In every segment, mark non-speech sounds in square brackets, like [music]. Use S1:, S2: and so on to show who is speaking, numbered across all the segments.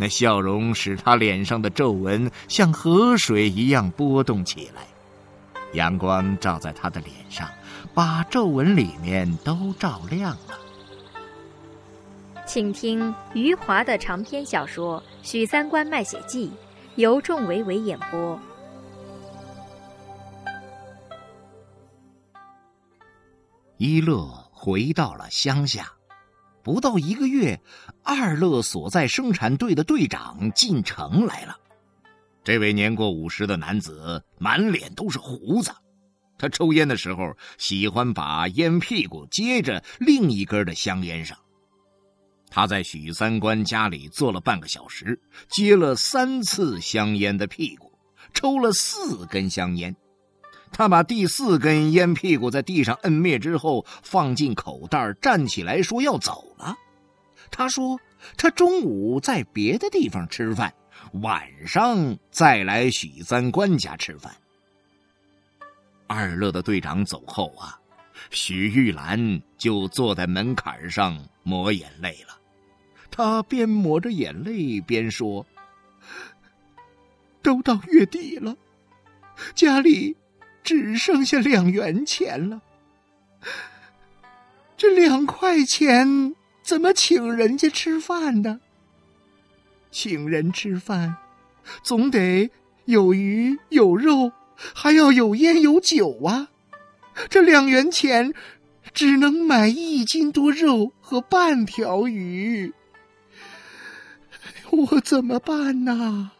S1: 那笑容使他脸上的皱纹像河水一样波动起来，阳光照在他的脸上，把皱纹里面都照亮了。
S2: 请听余华的长篇小说《许三观卖血记》，由仲维维演播。
S1: 一乐回到了乡下，不到一个月，二乐所在生产队的队长进城来了。这位年过五十的男子满脸都是胡子，他抽烟的时候喜欢把烟屁股接着另一根的香烟上。他在许三观家里坐了半个小时，接了三次香烟的屁股，抽了四根香烟。他把第四根烟屁股在地上摁灭之后，放进口袋，站起来说要走了。他说他中午在别的地方吃饭，晚上再来许三观家吃饭。二乐的队长走后啊，许玉兰就坐在门槛上抹眼泪了。他边抹着眼泪边说：“都到月底了，家里只剩下两元钱了。这两块钱怎么请人家吃饭呢？请人吃饭，总得有鱼有肉，还要有烟有酒啊。这两元钱只能买一斤多肉和半条鱼。”我怎么办呢？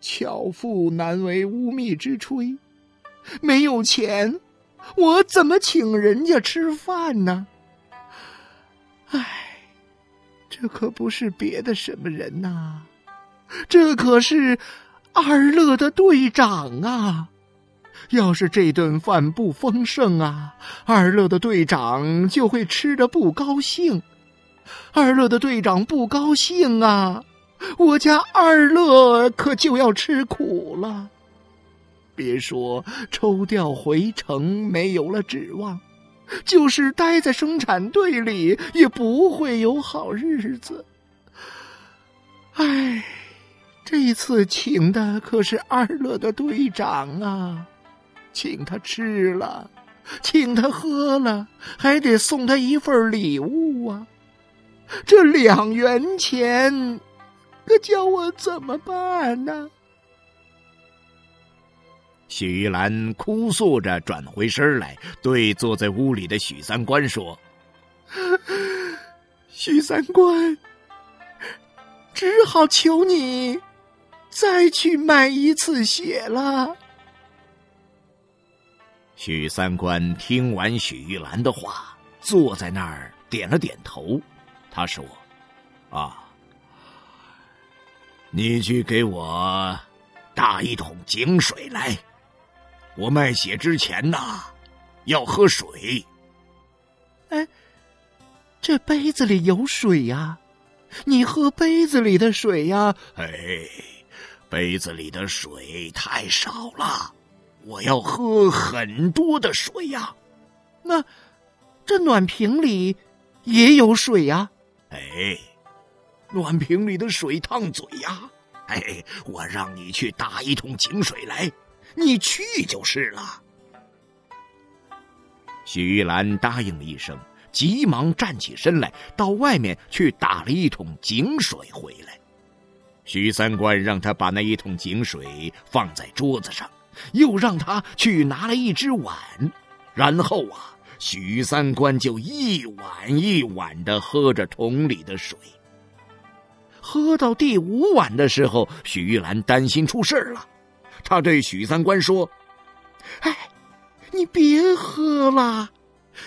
S1: 巧妇难为无米之炊，没有钱，我怎么请人家吃饭呢？唉，这可不是别的什么人呐，这可是二乐的队长啊！要是这顿饭不丰盛啊，二乐的队长就会吃的不高兴。二乐的队长不高兴啊，我家二乐可就要吃苦了。别说抽调回城没有了指望，就是待在生产队里也不会有好日子。唉，这次请的可是二乐的队长啊，请他吃了，请他喝了，还得送他一份礼物啊。这两元钱，可叫我怎么办呢？许玉兰哭诉着转回身来，对坐在屋里的许三观说：“许三观，只好求你再去买一次血了。”许三观听完许玉兰的话，坐在那儿点了点头。他说：“啊，你去给我打一桶井水来。我卖血之前呐，要喝水。哎，这杯子里有水呀，你喝杯子里的水呀。哎，杯子里的水太少了，我要喝很多的水呀。那这暖瓶里也有水呀。”哎，暖瓶里的水烫嘴呀！哎，我让你去打一桶井水来，你去就是了。许玉兰答应了一声，急忙站起身来，到外面去打了一桶井水回来。许三观让他把那一桶井水放在桌子上，又让他去拿了一只碗，然后啊。许三观就一碗一碗的喝着桶里的水。喝到第五碗的时候，许玉兰担心出事了，他对许三观说：“哎，你别喝了，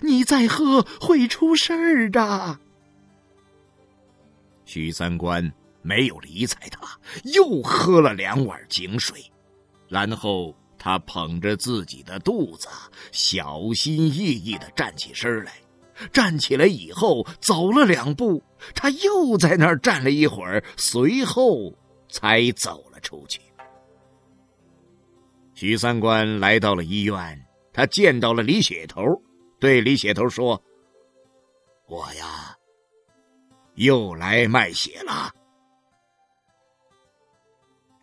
S1: 你再喝会出事儿的。”许三观没有理睬他，又喝了两碗井水，然后他捧着自己的肚子，小心翼翼的站起身来。站起来以后，走了两步，他又在那儿站了一会儿，随后才走了出去。许三观来到了医院，他见到了李血头，对李血头说：“我呀，又来卖血了。”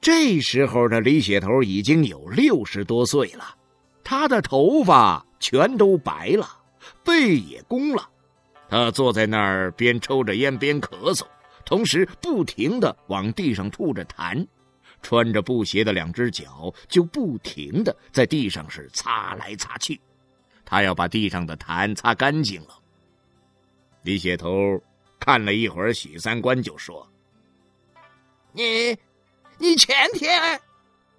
S1: 这时候的李血头已经有六十多岁了，他的头发全都白了，背也弓了。他坐在那儿，边抽着烟边咳嗽，同时不停的往地上吐着痰。穿着布鞋的两只脚就不停的在地上是擦来擦去，他要把地上的痰擦干净了。李铁头看了一会儿许三观，就说：“
S3: 你，你前天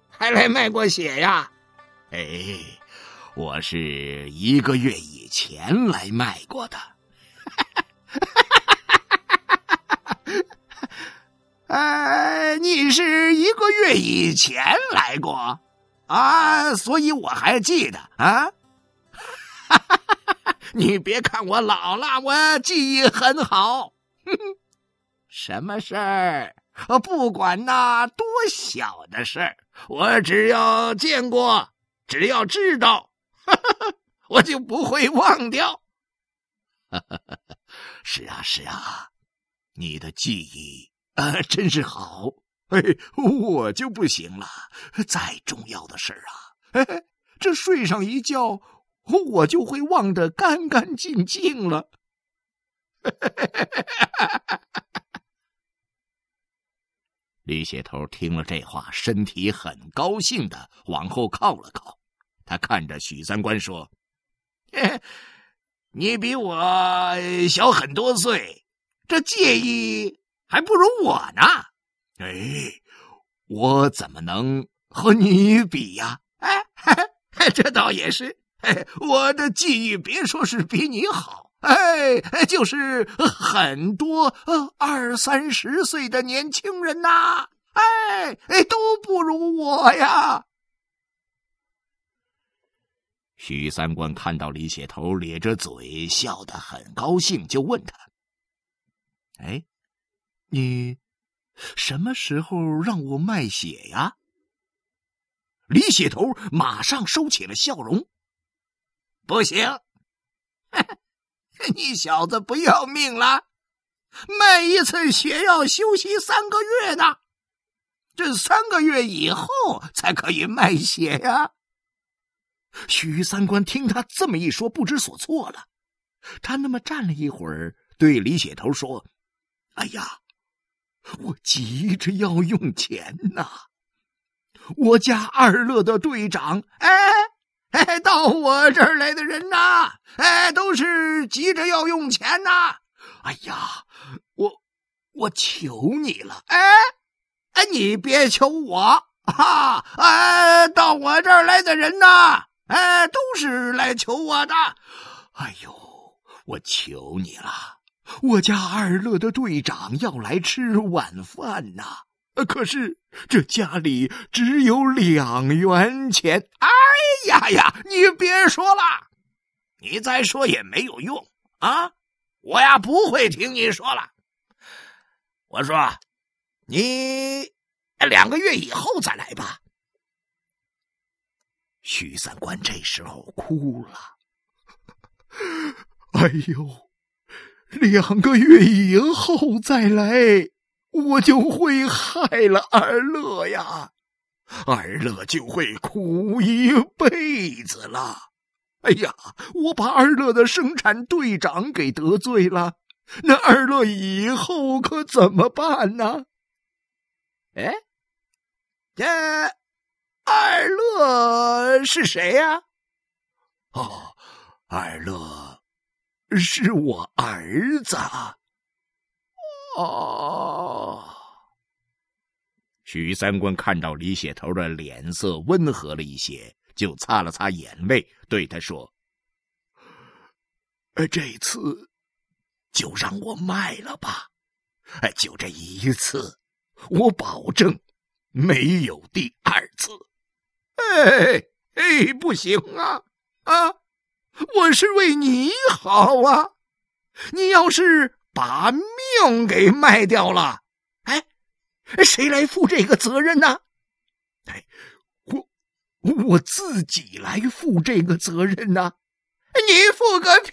S3: 还来卖过血呀？”“
S1: 哎，我是一个月以前来卖过的。[laughs] [laughs] ”
S3: 呃，你是一个月以前来过，啊，所以我还记得啊。[laughs] 你别看我老了，我记忆很好。[laughs] 什么事儿？不管那多小的事儿，我只要见过，只要知道，[laughs] 我就不会忘掉。
S1: 是啊，是啊，你的记忆。啊，真是好！哎，我就不行了。再重要的事儿啊，哎，这睡上一觉，我就会忘得干干净净了。李血头听了这话，身体很高兴的往后靠了靠。他看着许三观说：“
S3: 你比我小很多岁，这介意。”还不如我呢！
S1: 哎，我怎么能和你比呀？
S3: 哎，[laughs] 这倒也是。哎，我的记忆别说是比你好，哎，就是很多二三十岁的年轻人呐，哎哎，都不如我呀。
S1: 许三观看到李铁头咧着嘴笑得很高兴，就问他：“哎？”你什么时候让我卖血呀？
S3: 李血头马上收起了笑容。不行，[laughs] 你小子不要命了！卖一次血要休息三个月呢，这三个月以后才可以卖血呀。
S1: 徐三观听他这么一说，不知所措了。他那么站了一会儿，对李血头说：“哎呀！”我急着要用钱呐！我家二乐的队长，
S3: 哎哎，到我这儿来的人呐，哎，都是急着要用钱呐！
S1: 哎呀，我我求你了，
S3: 哎哎，你别求我啊！哎，到我这儿来的人呐，哎，都是来求我的。
S1: 哎呦，我求你了！我家二乐的队长要来吃晚饭呐，可是这家里只有两元钱。
S3: 哎呀呀，你别说了，你再说也没有用啊！我呀不会听你说了。我说，你两个月以后再来吧。
S1: 许三观这时候哭了，哎呦！两个月以后再来，我就会害了二乐呀，二乐就会苦一辈子了。哎呀，我把二乐的生产队长给得罪了，那二乐以后可怎么办呢？
S3: 哎，这二乐是谁呀？
S1: 哦，二乐。是我儿子。
S3: 哦。
S1: 许三观看到李血头的脸色温和了一些，就擦了擦眼泪，对他说：“这次就让我卖了吧，就这一次，我保证没有第二次。哎哎，不行啊啊！我是为你好啊！你要是把命给卖掉了，哎，谁来负这个责任呢？哎，我我自己来负这个责任呢。你负个屁！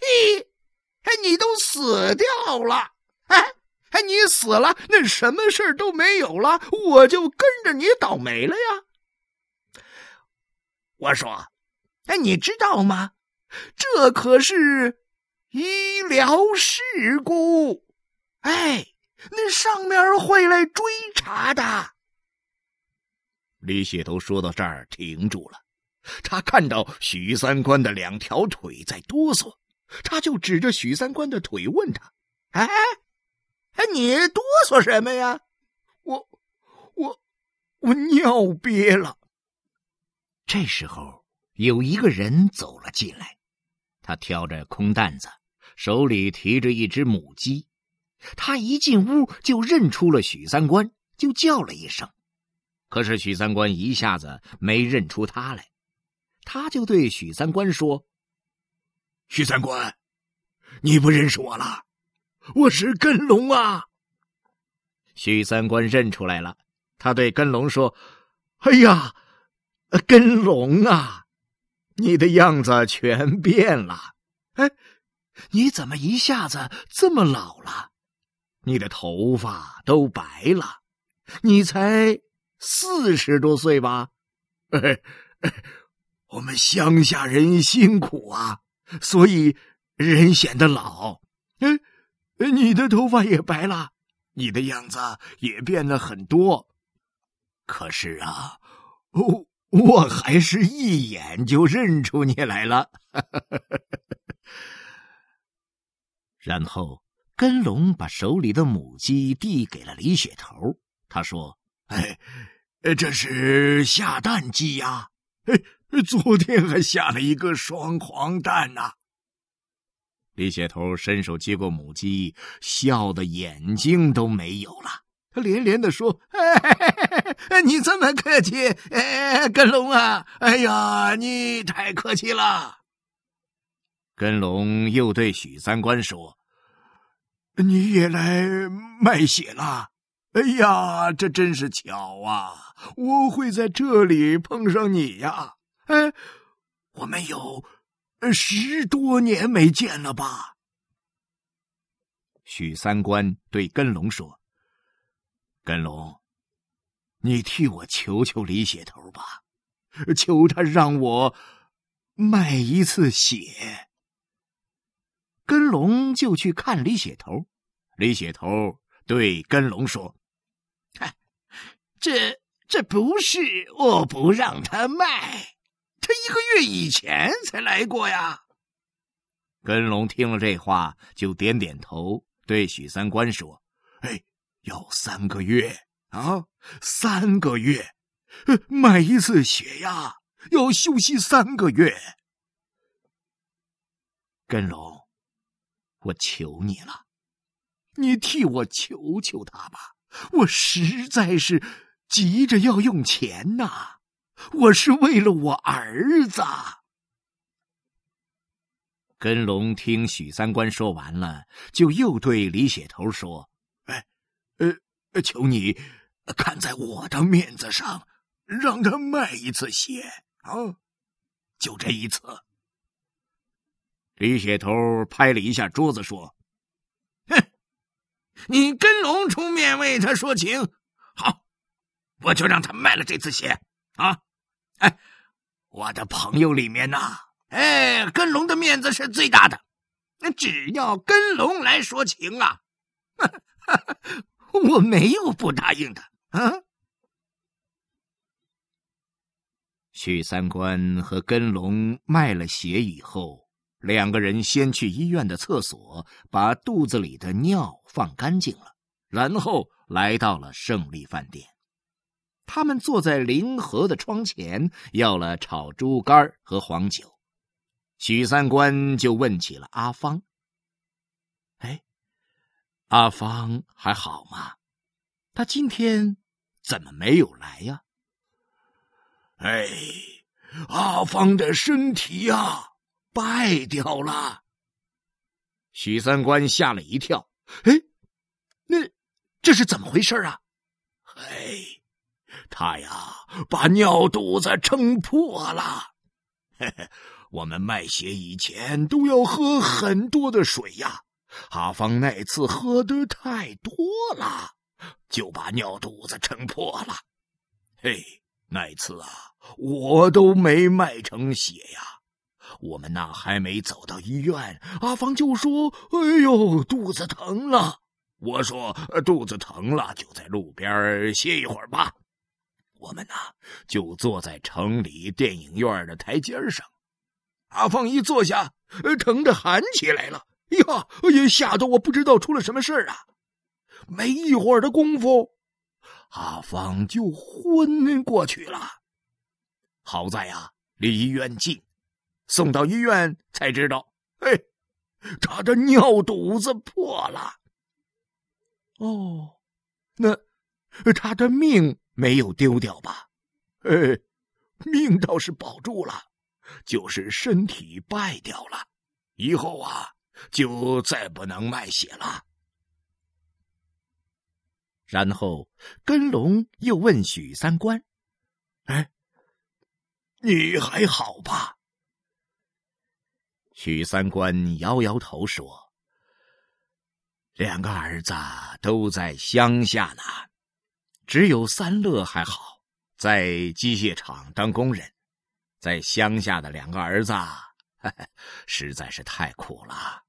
S1: 哎，你都死掉了！哎哎，你死了，那什么事儿都没有了，我就跟着你倒霉了呀！我说，哎，你知道吗？这可是医疗事故！哎，那上面会来追查的。
S4: 李血头说到这儿停住了。他看到许三观的两条腿在哆嗦，他就指着许三观的腿问他：“
S1: 哎，哎，你哆嗦什么呀？”“
S4: 我，我，我尿憋了。”
S5: 这时候有一个人走了进来，他挑着空担子，手里提着一只母鸡。他一进屋就认出了许三观，就叫了一声，可是许三观一下子没认出他来。他就对许三观说：“
S1: 许三观，你不认识我了？我是根龙啊！”
S5: 许三观认出来了，他对根龙说：“
S4: 哎呀，根龙啊，你的样子全变了！哎，你怎么一下子这么老了？你的头发都白了，你才四十多岁吧？”我们乡下人辛苦啊，所以人显得老。哎，你的头发也白了，你的样子也变了很多。可是啊，哦我还是一眼就认出你来了。
S5: 然后根龙把手里的母鸡递给了李雪头，他说：“
S1: 哎，这是下蛋鸡呀。”哎。昨天还下了一个双黄蛋呢。
S4: 李雪头伸手接过母鸡，笑的眼睛都没有了。他连连的说：“ [laughs] 哎
S1: 你这么客气，哎，根龙啊！哎呀，你太客气了。”
S4: 根龙又对许三观说：“
S1: 你也来卖血了？哎呀，这真是巧啊！我会在这里碰上你呀。”哎，我们有十多年没见了吧？
S4: 许三观对根龙说：“根龙，你替我求求李血头吧，求他让我卖一次血。”根龙就去看李血头。李血头对根龙说：“
S1: 这这不是我不让他卖。”他一个月以前才来过呀。
S4: 根龙听了这话，就点点头，对许三观说：“
S1: 哎，要三个月啊，三个月，呃买一次血呀，要休息三个月。”
S4: 根龙，我求你了，你替我求求他吧，我实在是急着要用钱呐。我是为了我儿子。根龙听许三观说完了，就又对李血头说：“，
S1: 呃，求你看在我的面子上，让他卖一次血啊，就这一次。”
S4: 李铁头拍了一下桌子说：“
S1: 哼，你跟龙出面为他说情，好，我就让他卖了这次血啊。”哎，我的朋友里面呐，哎，跟龙的面子是最大的。只要跟龙来说情啊，[laughs] 我没有不答应的。啊，
S5: 许三观和根龙卖了血以后，两个人先去医院的厕所把肚子里的尿放干净了，然后来到了胜利饭店。他们坐在临河的窗前，要了炒猪肝和黄酒。许三观就问起了阿芳：“哎，阿芳还好吗？
S1: 他今天怎么没有来呀？
S6: 哎，阿芳的身体呀，败掉了。
S1: 许三观吓了一跳。哎，那这是怎么回事啊？
S6: 嘿，他呀，把尿肚子撑破了。嘿嘿，我们卖血以前都要喝很多的水呀。阿芳那次喝的太多了，就把尿肚子撑破了。嘿，那次啊，我都没卖成血呀。我们那还没走到医院，阿芳就说：“哎呦，肚子疼了。”我说：“肚子疼了，就在路边歇一会儿吧。”我们呐，就坐在城里电影院的台阶上。阿芳一坐下，疼的喊起来了。呀！哎呀，吓得我不知道出了什么事啊！没一会儿的功夫，阿芳就昏过去了。好在呀，离医院近，送到医院才知道，哎，他的尿肚子破了。
S1: 哦，那他的命没有丢掉吧？
S6: 哎，命倒是保住了，就是身体败掉了。以后啊。就再不能卖血了。
S1: 然后根龙又问许三观：“
S6: 哎，你还好吧？”
S1: 许三观摇摇头说：“两个儿子都在乡下呢，只有三乐还好，在机械厂当工人。在乡下的两个儿子，[laughs] 实在是太苦了。”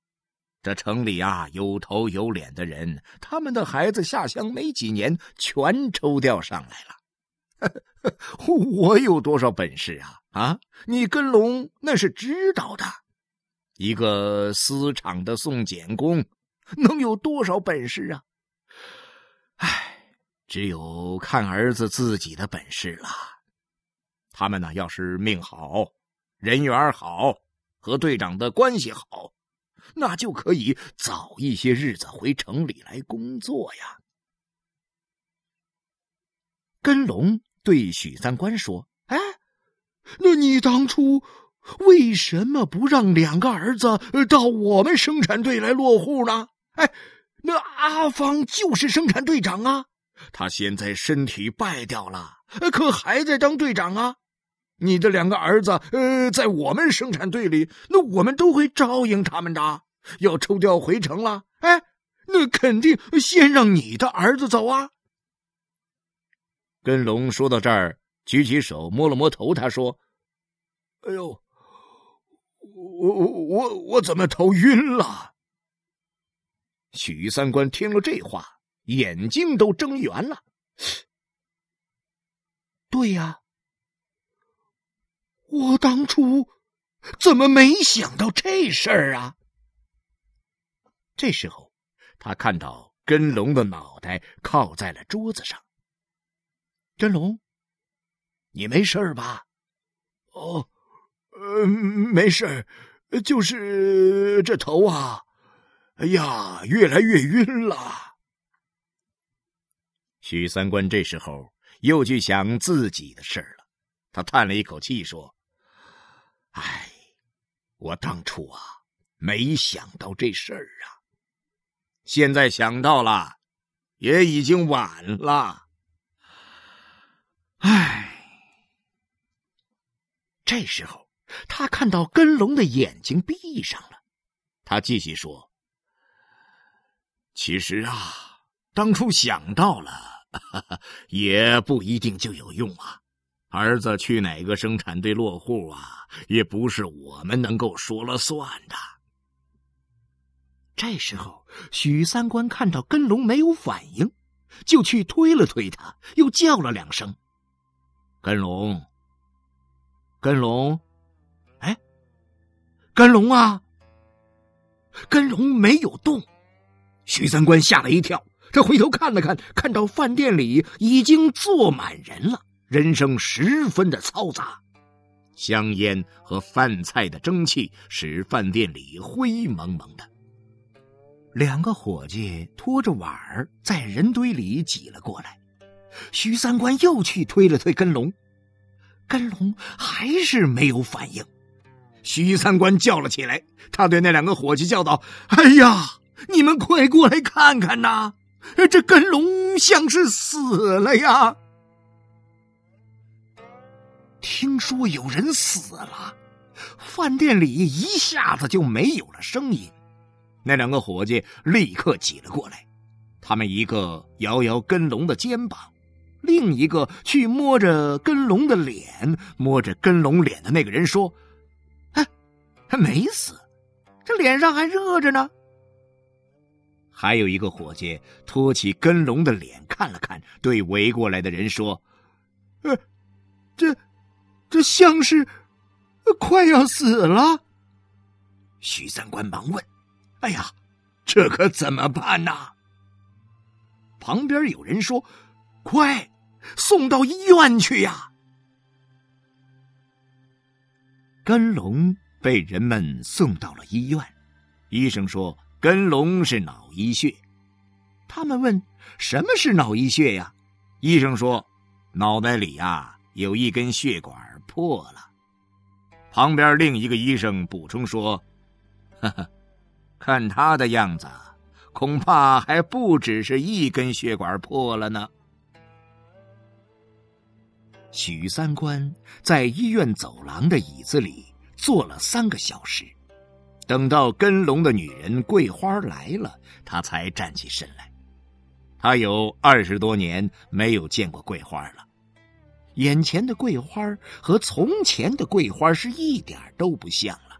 S1: 这城里啊，有头有脸的人，他们的孩子下乡没几年，全抽调上来了。[laughs] 我有多少本事啊？啊，你跟龙那是知道的。一个私厂的送检工，能有多少本事啊？唉，只有看儿子自己的本事了。他们呢，要是命好，人缘好，和队长的关系好。那就可以早一些日子回城里来工作呀。根龙对许三观说：“哎，那你当初为什么不让两个儿子到我们生产队来落户呢？哎，那阿芳就是生产队长啊，他现在身体败掉了，可还在当队长啊。”你的两个儿子，呃，在我们生产队里，那我们都会照应他们的。要抽调回城了，哎，那肯定先让你的儿子走啊。跟龙说到这儿，举起手摸了摸头，他说：“
S6: 哎呦，我我我我怎么头晕了？”
S1: 许三观听了这话，眼睛都睁圆了。对呀。我当初怎么没想到这事儿啊？这时候，他看到根龙的脑袋靠在了桌子上。根龙，你没事吧？
S6: 哦，呃，没事就是这头啊，哎呀，越来越晕了。
S1: 许三观这时候又去想自己的事儿了，他叹了一口气说。我当初啊，没想到这事儿啊。现在想到了，也已经晚了。唉，这时候他看到根龙的眼睛闭上了，他继续说：“其实啊，当初想到了，[laughs] 也不一定就有用啊。”儿子去哪个生产队落户啊？也不是我们能够说了算的。这时候，许三观看到根龙没有反应，就去推了推他，又叫了两声：“根龙，根龙，哎，根龙啊！”根龙没有动，许三观吓了一跳，他回头看了看，看到饭店里已经坐满人了。人声十分的嘈杂，香烟和饭菜的蒸汽使饭店里灰蒙蒙的。
S7: 两个伙计拖着碗儿在人堆里挤了过来。徐三观又去推了推根龙，根龙还是没有反应。
S1: 徐三观叫了起来，他对那两个伙计叫道：“哎呀，你们快过来看看呐！这根龙像是死了呀！
S7: 听说有人死了，饭店里一下子就没有了声音。
S1: 那两个伙计立刻挤了过来，他们一个摇摇根龙的肩膀。”另一个去摸着根龙的脸，摸着根龙脸的那个人说：“哎，还没死，这脸上还热着呢。”还有一个伙计托起根龙的脸看了看，对围过来的人说：“呃，这，这像是快要死了。”许三观忙问：“哎呀，这可怎么办呢？”旁边有人说。快，送到医院去呀！根龙被人们送到了医院，医生说根龙是脑溢血。他们问什么是脑溢血呀？医生说脑袋里呀有一根血管破了。旁边另一个医生补充说：“哈哈，看他的样子，恐怕还不只是一根血管破了呢。”
S7: 许三观在医院走廊的椅子里坐了三个小时，等到跟龙的女人桂花来了，他才站起身来。他有二十多年没有见过桂花了，眼前的桂花和从前的桂花是一点都不像了。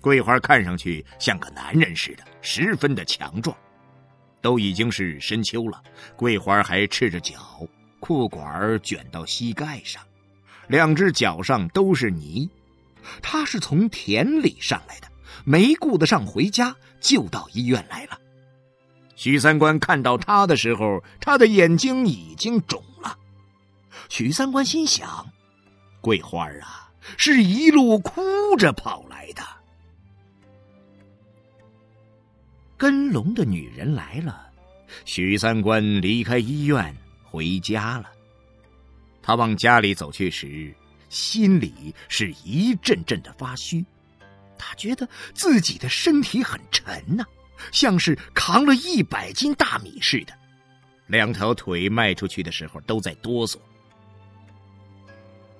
S1: 桂花看上去像个男人似的，十分的强壮。都已经是深秋了，桂花还赤着脚。裤管卷到膝盖上，两只脚上都是泥。他是从田里上来的，没顾得上回家，就到医院来了。许三观看到他的时候，他的眼睛已经肿了。许三观心想：桂花啊，是一路哭着跑来的。跟龙的女人来了，许三观离开医院。回家了，他往家里走去时，心里是一阵阵的发虚。他觉得自己的身体很沉呐，像是扛了一百斤大米似的，两条腿迈出去的时候都在哆嗦。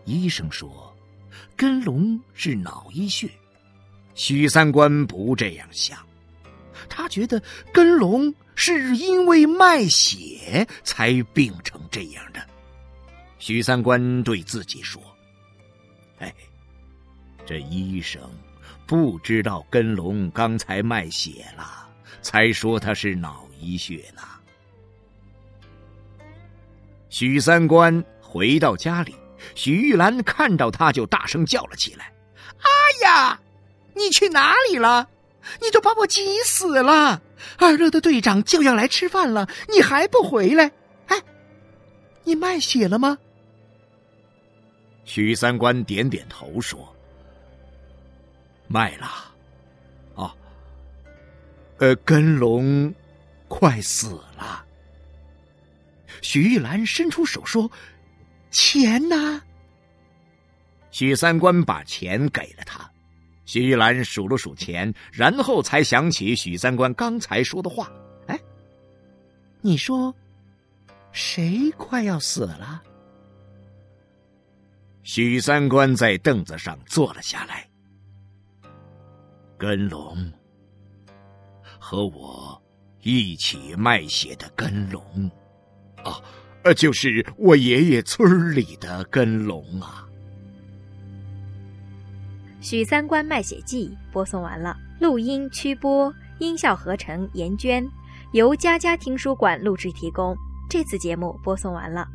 S1: 医生说，根龙是脑溢血。许三观不这样想，他觉得根龙。是因为卖血才病成这样的，许三观对自己说：“哎，这医生不知道根龙刚才卖血了，才说他是脑溢血呢。”许三观回到家里，许玉兰看到他就大声叫了起来：“
S8: 哎呀，你去哪里了？”你都把我急死了！二乐的队长就要来吃饭了，你还不回来？哎，你卖血了吗？
S1: 许三观点点头说：“卖了。”啊，呃，根龙快死了。
S8: 许玉兰伸出手说：“钱呢？”
S1: 许三观把钱给了他。许玉兰数了数钱，然后才想起许三观刚才说的话：“哎，
S8: 你说谁快要死了？”
S1: 许三观在凳子上坐了下来。根龙和我一起卖血的根龙，啊，呃，就是我爷爷村里的根龙啊。
S2: 《许三观卖血记》播送完了，录音、曲播、音效合成严娟，由佳佳听书馆录制提供。这次节目播送完了。